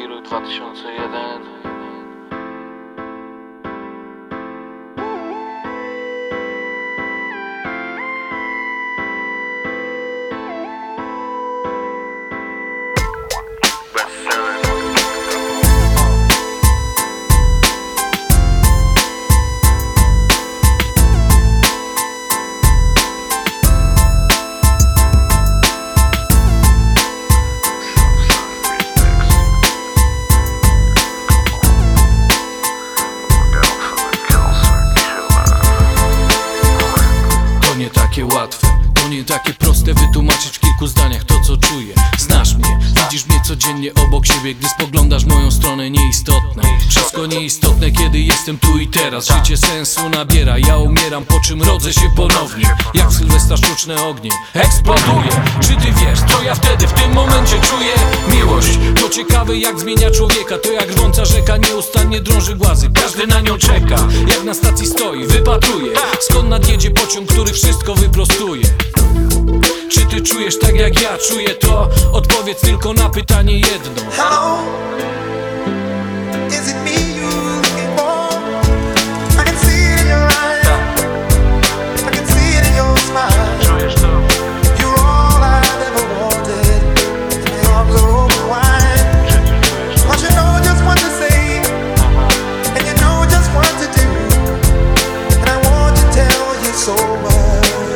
Giruj 2001 takie łatwe, to nie takie proste wytłumaczyć w kilku zdaniach to co czuję. Znasz mnie, widzisz mnie codziennie obok siebie, gdy spoglądasz moją stronę nieistotne. Wszystko nieistotne, kiedy jestem tu i teraz. Życie sensu nabiera, ja umieram, po czym rodzę się ponownie. Jak sztuczne ognie, eksploduje. Czy ty wiesz, co ja wtedy w tym momencie czuję? Miłość, to ciekawe jak zmienia człowieka. To jak rwąca rzeka nieustannie drąży głazy Każdy na nią czeka, jak na stacji stoi, wypatruje. Skąd nadjedzie pociąg, który wszystko wyprostuje? Czy ty czujesz tak jak ja czuję to? Odpowiedz tylko na pytanie jedno love.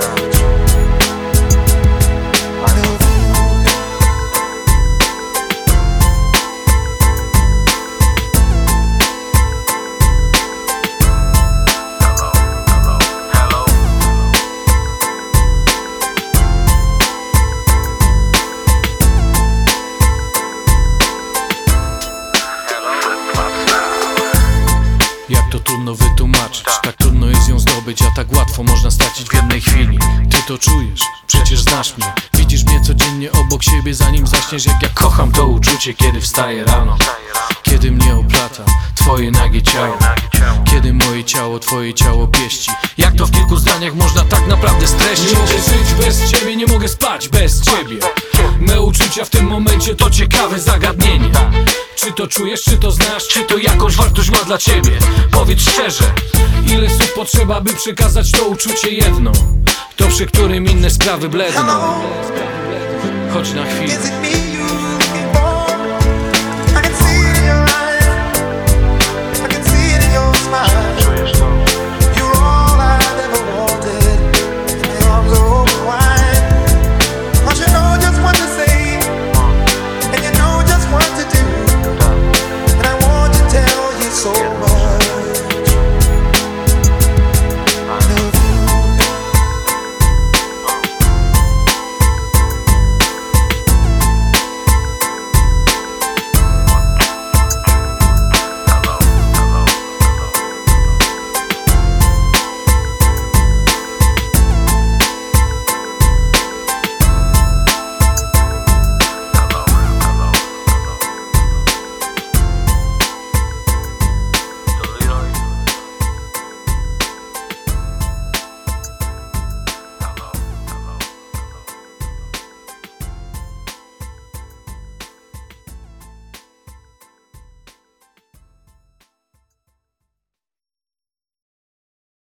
Jak to trudno wytłumaczyć? Tak. Trudno jest ją zdobyć, a tak łatwo można stracić w jednej chwili. Ty to czujesz, przecież znasz mnie. Widzisz mnie codziennie obok siebie zanim zaśniesz Jak ja kocham to uczucie, kiedy wstaję rano. Kiedy mnie oplata twoje nagie ciało. Kiedy moje ciało twoje ciało pieści. Jak to w kilku zdaniach można tak naprawdę streścić? Nie mogę żyć bez ciebie, nie mogę spać bez ciebie. Me uczucia w tym momencie to ciekawe zagadnienie to czujesz, czy to znasz, czy to jakąś wartość ma dla ciebie? Powiedz szczerze, ile słów potrzeba by przekazać to uczucie jedno? To przy którym inne sprawy bledną. Chodź na chwilę